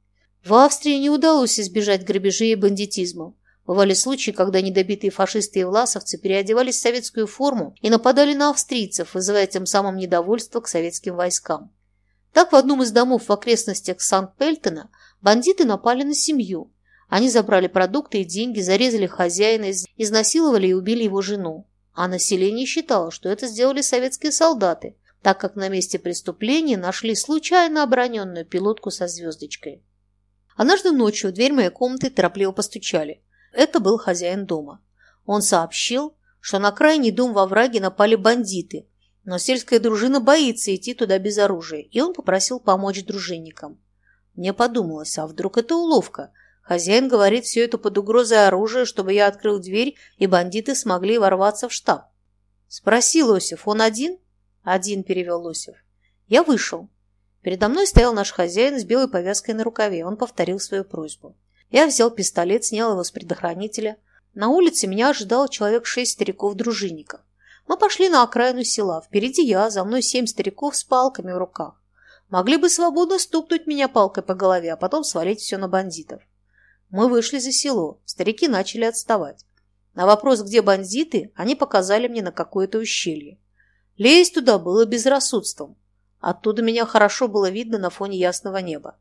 В Австрии не удалось избежать грабежей и бандитизма. Бывали случаи, когда недобитые фашисты и власовцы переодевались в советскую форму и нападали на австрийцев, вызывая тем самым недовольство к советским войскам. Так в одном из домов в окрестностях Санкт-Пельтона бандиты напали на семью. Они забрали продукты и деньги, зарезали хозяина, изнасиловали и убили его жену. а население считало, что это сделали советские солдаты, так как на месте преступления нашли случайно оброненную пилотку со звездочкой. Однажды ночью в дверь моей комнаты торопливо постучали. Это был хозяин дома. Он сообщил, что на крайний дом во враге напали бандиты, но сельская дружина боится идти туда без оружия, и он попросил помочь дружинникам. Мне подумалось, а вдруг это уловка? Хозяин говорит все это под угрозой оружия, чтобы я открыл дверь, и бандиты смогли ворваться в штаб. Спроси Лосев, он один? Один, перевел Лосев. Я вышел. Передо мной стоял наш хозяин с белой повязкой на рукаве. Он повторил свою просьбу. Я взял пистолет, снял его с предохранителя. На улице меня ожидал человек шесть стариков-дружинников. Мы пошли на окраину села. Впереди я, за мной семь стариков с палками в руках. Могли бы свободно стукнуть меня палкой по голове, а потом свалить все на бандитов. Мы вышли за село. Старики начали отставать. На вопрос, где бандиты, они показали мне на какое-то ущелье. Лезть туда было безрассудством. Оттуда меня хорошо было видно на фоне ясного неба.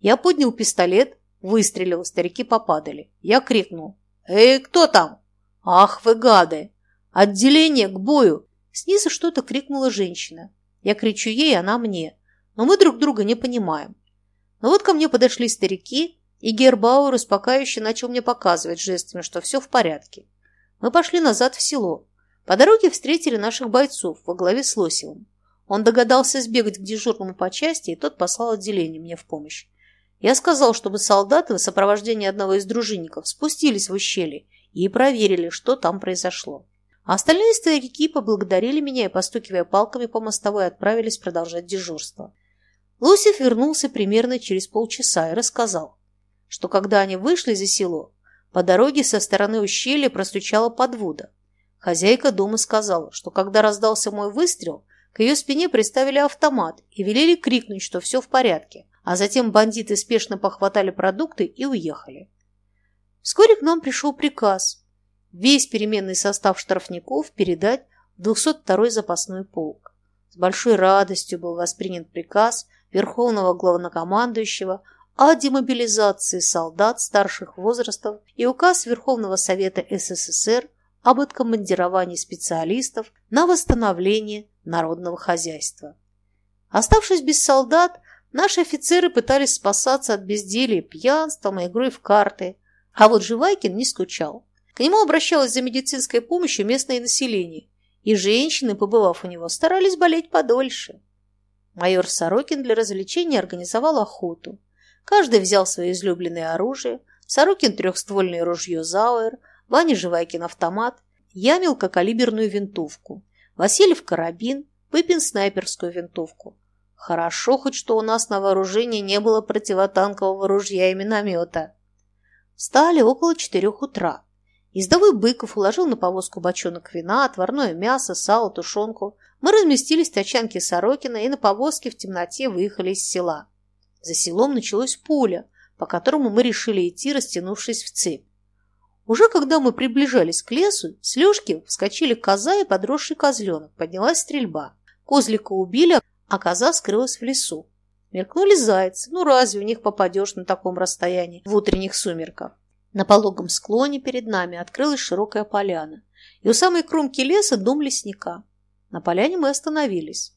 Я поднял пистолет, выстрелил, старики попадали. Я крикнул. «Эй, кто там?» «Ах вы гады! Отделение к бою!» Снизу что-то крикнула женщина. Я кричу ей, она мне. Но мы друг друга не понимаем. Но вот ко мне подошли старики, и Гербауэр успокаивающе начал мне показывать жестами, что все в порядке. Мы пошли назад в село. По дороге встретили наших бойцов во главе с Лосевым. Он догадался сбегать к дежурному по части, и тот послал отделение мне в помощь. Я сказал, чтобы солдаты в сопровождении одного из дружинников спустились в ущелье и проверили, что там произошло. А остальные старики поблагодарили меня и, постукивая палками по мостовой, отправились продолжать дежурство. Лосев вернулся примерно через полчаса и рассказал, что когда они вышли за село, по дороге со стороны ущелья простучала подвода. Хозяйка дома сказала, что когда раздался мой выстрел, к ее спине приставили автомат и велели крикнуть, что все в порядке, а затем бандиты спешно похватали продукты и уехали. Вскоре к нам пришел приказ весь переменный состав штрафников передать в 202-й запасной полк. С большой радостью был воспринят приказ Верховного Главнокомандующего о демобилизации солдат старших возрастов и указ Верховного Совета СССР об откомандировании специалистов на восстановление народного хозяйства. Оставшись без солдат, наши офицеры пытались спасаться от безделия пьянством и игрой в карты, а вот Живайкин не скучал. К нему обращалось за медицинской помощью местное население, и женщины, побывав у него, старались болеть подольше. Майор Сорокин для развлечения организовал охоту. Каждый взял свое излюбленное оружие. Сорокин – трехствольное ружье «Зауэр», Ваня Живайкин – автомат, я – мелкокалиберную винтовку, Васильев – карабин, Пыпин – снайперскую винтовку. Хорошо хоть, что у нас на вооружении не было противотанкового ружья и миномета. Встали около четырех утра. Ездовой Быков уложил на повозку бочонок вина, отварное мясо, сало, тушенку. Мы разместились в тачанке Сорокина и на повозке в темноте выехали из села. За селом началось поле, по которому мы решили идти, растянувшись в цепь. Уже когда мы приближались к лесу, с Лешки вскочили коза и подросший козленок. Поднялась стрельба. Козлика убили, а коза скрылась в лесу. Меркнули зайцы. Ну разве у них попадешь на таком расстоянии в утренних сумерках? На пологом склоне перед нами открылась широкая поляна, и у самой кромки леса дом лесника. На поляне мы остановились.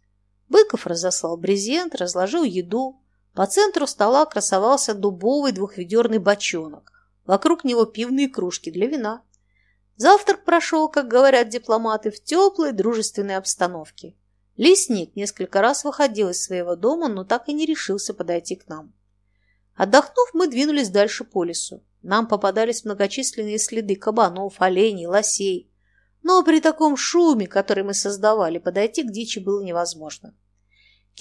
Быков разослал брезент, разложил еду, по центру стола красовался дубовый двухведерный бочонок. Вокруг него пивные кружки для вина. Завтрак прошел, как говорят дипломаты, в теплой дружественной обстановке. Лесник несколько раз выходил из своего дома, но так и не решился подойти к нам. Отдохнув, мы двинулись дальше по лесу. Нам попадались многочисленные следы кабанов, оленей, лосей. Но при таком шуме, который мы создавали, подойти к дичи было невозможно.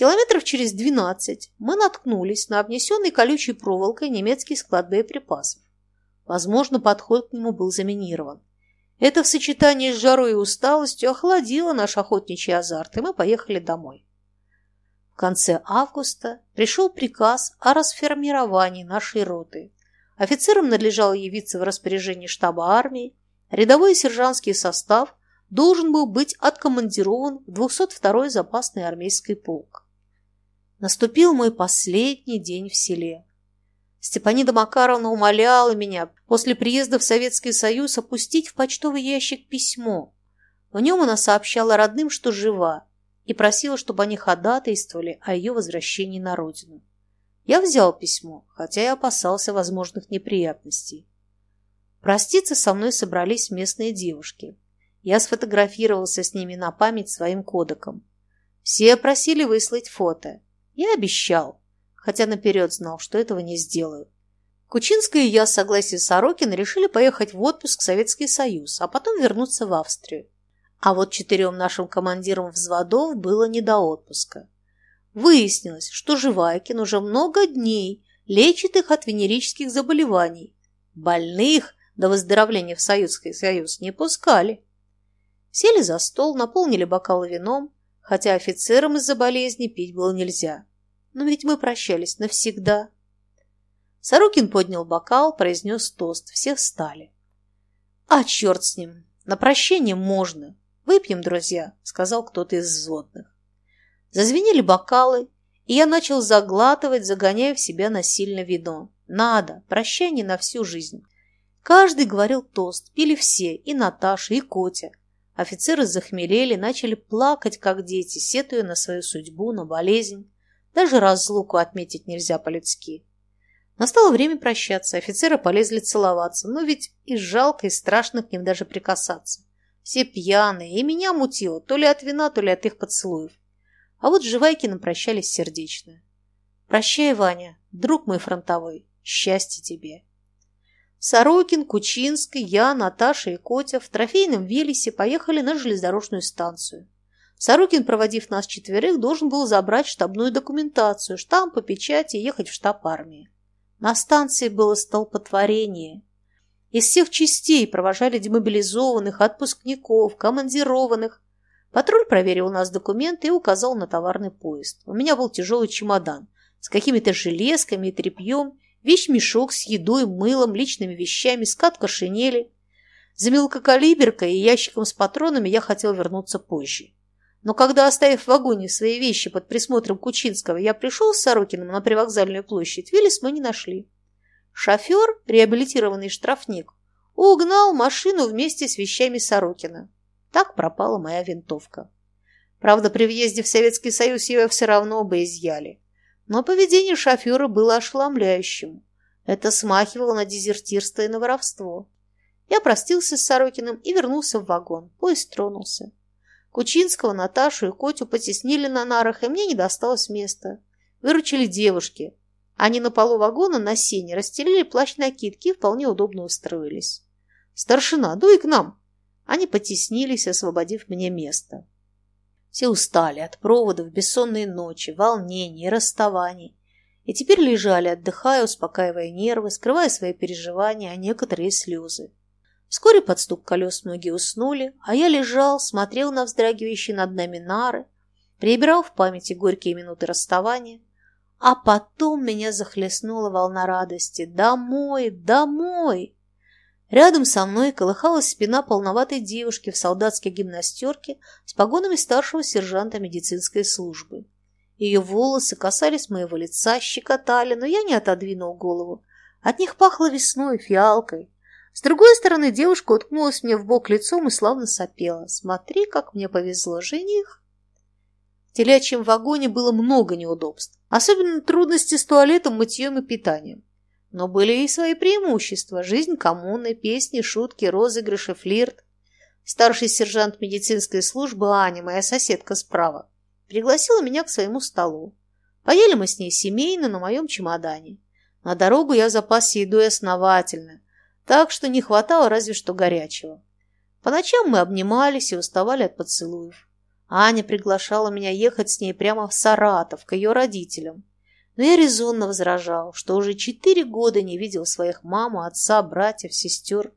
Километров через двенадцать мы наткнулись на обнесенный колючей проволокой немецкий склад боеприпасов. Возможно, подход к нему был заминирован. Это в сочетании с жарой и усталостью охладило наш охотничий азарт, и мы поехали домой. В конце августа пришел приказ о расформировании нашей роты. Офицерам надлежало явиться в распоряжение штаба армии, рядовой и сержантский состав должен был быть откомандирован в 202-й запасный армейский полк. Наступил мой последний день в селе. Степанида Макаровна умоляла меня после приезда в Советский Союз опустить в почтовый ящик письмо. В нем она сообщала родным, что жива, и просила, чтобы они ходатайствовали о ее возвращении на родину. Я взял письмо, хотя и опасался возможных неприятностей. Проститься со мной собрались местные девушки. Я сфотографировался с ними на память своим кодеком. Все просили выслать фото. Я обещал, хотя наперед знал, что этого не сделаю. Кучинская и я с согласия Сорокина решили поехать в отпуск в Советский Союз, а потом вернуться в Австрию. А вот четырем нашим командирам взводов было не до отпуска. Выяснилось, что Живайкин уже много дней лечит их от венерических заболеваний. Больных до выздоровления в Советский Союз не пускали. Сели за стол, наполнили бокалы вином, хотя офицерам из-за болезни пить было нельзя. Но ведь мы прощались навсегда. Сорокин поднял бокал, произнес тост. Все встали. «А, черт с ним! На прощение можно!» «Выпьем, друзья», — сказал кто-то из взводных. Зазвенели бокалы, и я начал заглатывать, загоняя в себя насильно вино. Надо, прощание на всю жизнь. Каждый говорил тост, пили все, и Наташа, и Котя. Офицеры захмелели, начали плакать, как дети, сетуя на свою судьбу, на болезнь. Даже разлуку отметить нельзя по-людски. Настало время прощаться, офицеры полезли целоваться, но ведь и жалко, и страшно к ним даже прикасаться. Все пьяные, и меня мутило, то ли от вина, то ли от их поцелуев. А вот с прощались сердечно. «Прощай, Ваня, друг мой фронтовой, счастья тебе!» Сорокин, Кучинский, я, Наташа и Котя в трофейном Велесе поехали на железнодорожную станцию. Сорокин, проводив нас четверых, должен был забрать штабную документацию, штампы, печати и ехать в штаб армии. На станции было столпотворение. Из всех частей провожали демобилизованных, отпускников, командированных. Патруль проверил у нас документы и указал на товарный поезд. У меня был тяжелый чемодан с какими-то железками и тряпьем, вещь-мешок с едой, мылом, личными вещами, скатка шинели. За мелкокалиберкой и ящиком с патронами я хотел вернуться позже. Но когда, оставив в вагоне свои вещи под присмотром Кучинского, я пришел с Сорокиным на привокзальную площадь, Виллис мы не нашли. Шофер, реабилитированный штрафник, угнал машину вместе с вещами Сорокина. Так пропала моя винтовка. Правда, при въезде в Советский Союз ее все равно бы изъяли. Но поведение шофера было ошеломляющим. Это смахивало на дезертирство и на воровство. Я простился с Сорокиным и вернулся в вагон. Поезд тронулся. Кучинского, Наташу и Котю потеснили на нарах, и мне не досталось места. Выручили девушки. Они на полу вагона на сене расстелили плащ-накидки и вполне удобно устроились. «Старшина, дуй к нам!» Они потеснились, освободив мне место. Все устали от проводов, бессонной ночи, волнений, расставаний. И теперь лежали, отдыхая, успокаивая нервы, скрывая свои переживания, а некоторые слезы. Вскоре под стук колес многие уснули, а я лежал, смотрел на вздрагивающие над нами нары, перебирал в памяти горькие минуты расставания, а потом меня захлестнула волна радости. «Домой! Домой!» Рядом со мной колыхалась спина полноватой девушки в солдатской гимнастерке с погонами старшего сержанта медицинской службы. Ее волосы касались моего лица, щекотали, но я не отодвинул голову. От них пахло весной, фиалкой. С другой стороны, девушка уткнулась мне в бок лицом и славно сопела. «Смотри, как мне повезло, жених!» В телячьем вагоне было много неудобств, особенно трудности с туалетом, мытьем и питанием. Но были и свои преимущества – жизнь коммуны, песни, шутки, розыгрыши, флирт. Старший сержант медицинской службы Аня, моя соседка справа, пригласила меня к своему столу. Поели мы с ней семейно на моем чемодане. На дорогу я запасся едой основательно, так что не хватало разве что горячего. По ночам мы обнимались и уставали от поцелуев. Аня приглашала меня ехать с ней прямо в Саратов, к ее родителям. Но я резонно возражал, что уже четыре года не видел своих маму, отца, братьев, сестер.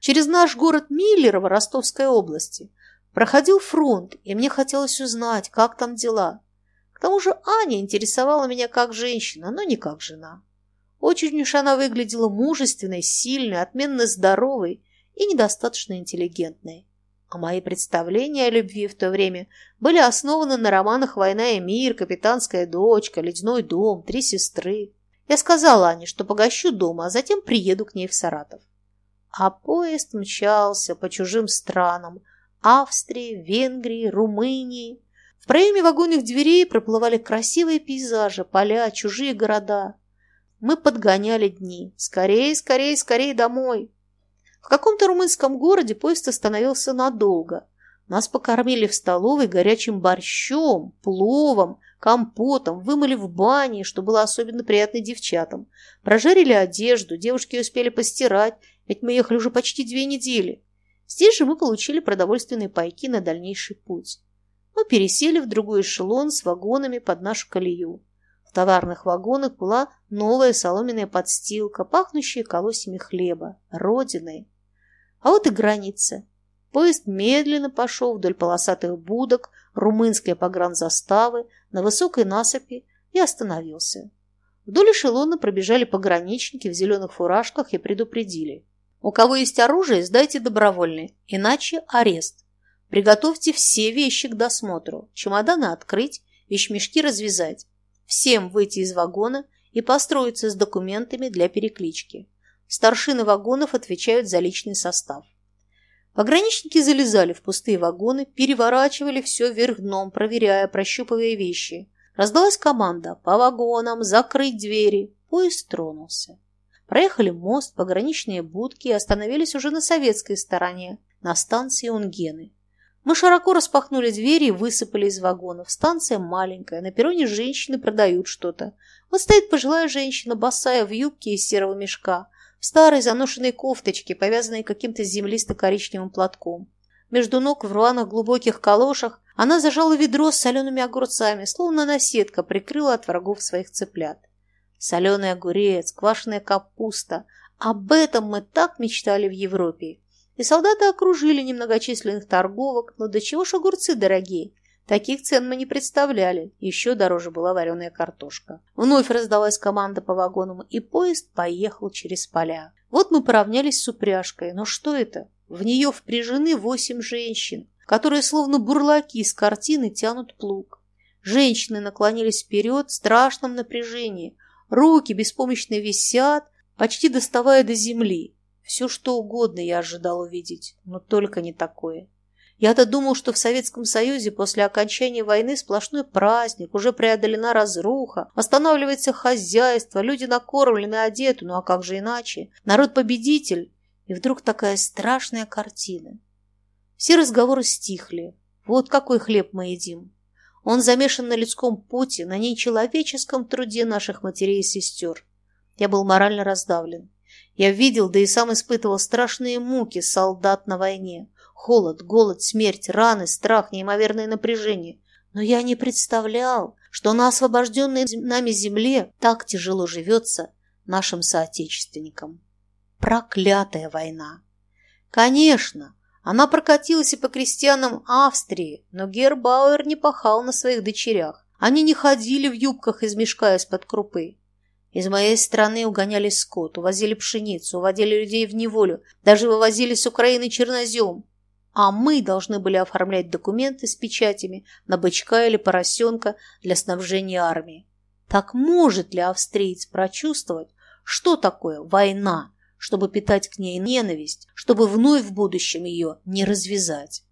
Через наш город Миллерово Ростовской области проходил фронт, и мне хотелось узнать, как там дела. К тому же Аня интересовала меня как женщина, но не как жена. Очень уж она выглядела мужественной, сильной, отменно здоровой и недостаточно интеллигентной. А мои представления о любви в то время были основаны на романах «Война и мир», «Капитанская дочка», «Ледяной дом», «Три сестры». Я сказала Ане, что погощу дома, а затем приеду к ней в Саратов. А поезд мчался по чужим странам, Австрии, Венгрии, Румынии. В проеме вагонных дверей проплывали красивые пейзажи, поля, чужие города. Мы подгоняли дни. Скорее, скорее, скорее домой. В каком-то румынском городе поезд остановился надолго. Нас покормили в столовой горячим борщом, пловом, компотом, вымыли в бане, что было особенно приятно девчатам. Прожарили одежду, девушки успели постирать, ведь мы ехали уже почти две недели. Здесь же мы получили продовольственные пайки на дальнейший путь. Мы пересели в другой эшелон с вагонами под нашу колею. Товарных вагонах была новая соломенная подстилка, пахнущая колосьями хлеба, родиной. А вот и граница. Поезд медленно пошел вдоль полосатых будок румынской погранзаставы на высокой насыпи и остановился. Вдоль эшелона пробежали пограничники в зеленых фуражках и предупредили. У кого есть оружие, сдайте добровольно, иначе арест. Приготовьте все вещи к досмотру, чемоданы открыть, вещмешки развязать. Всем выйти из вагона и построиться с документами для переклички. Старшины вагонов отвечают за личный состав. Пограничники залезали в пустые вагоны, переворачивали все вверх дном, проверяя, прощупывая вещи. Раздалась команда «По вагонам! Закрыть двери!» Поезд тронулся. Проехали мост, пограничные будки и остановились уже на советской стороне, на станции Унгены. Мы широко распахнули двери и высыпали из вагонов. Станция маленькая, на перроне женщины продают что-то. Вот стоит пожилая женщина, босая в юбке из серого мешка, в старой заношенной кофточке, повязанной каким-то землисто-коричневым платком. Между ног в рваных глубоких калошах она зажала ведро с солеными огурцами, словно наседка прикрыла от врагов своих цыплят. Соленый огурец, квашеная капуста. Об этом мы так мечтали в Европе. И солдаты окружили немногочисленных торговок, но до чего ж огурцы дорогие. Таких цен мы не представляли. Еще дороже была вареная картошка. Вновь раздалась команда по вагонам, и поезд поехал через поля. Вот мы поравнялись с упряжкой. Но что это? В нее впряжены восемь женщин, которые словно бурлаки с картины тянут плуг. Женщины наклонились вперед в страшном напряжении. Руки беспомощно висят, почти доставая до земли. Все, что угодно я ожидал увидеть, но только не такое. Я-то думал, что в Советском Союзе после окончания войны сплошной праздник, уже преодолена разруха, восстанавливается хозяйство, люди накормлены, одеты, ну а как же иначе? Народ победитель. И вдруг такая страшная картина. Все разговоры стихли. Вот какой хлеб мы едим. Он замешан на людском пути, на нечеловеческом труде наших матерей и сестер. Я был морально раздавлен. Я видел, да и сам испытывал страшные муки солдат на войне. Холод, голод, смерть, раны, страх, неимоверное напряжение. Но я не представлял, что на освобожденной нами земле так тяжело живется нашим соотечественникам. Проклятая война! Конечно, она прокатилась и по крестьянам Австрии, но Гербауэр не пахал на своих дочерях. Они не ходили в юбках из мешка из-под крупы. Из моей страны угоняли скот, увозили пшеницу, уводили людей в неволю, даже вывозили с Украины чернозем. А мы должны были оформлять документы с печатями на бычка или поросенка для снабжения армии. Так может ли австриец прочувствовать, что такое война, чтобы питать к ней ненависть, чтобы вновь в будущем ее не развязать?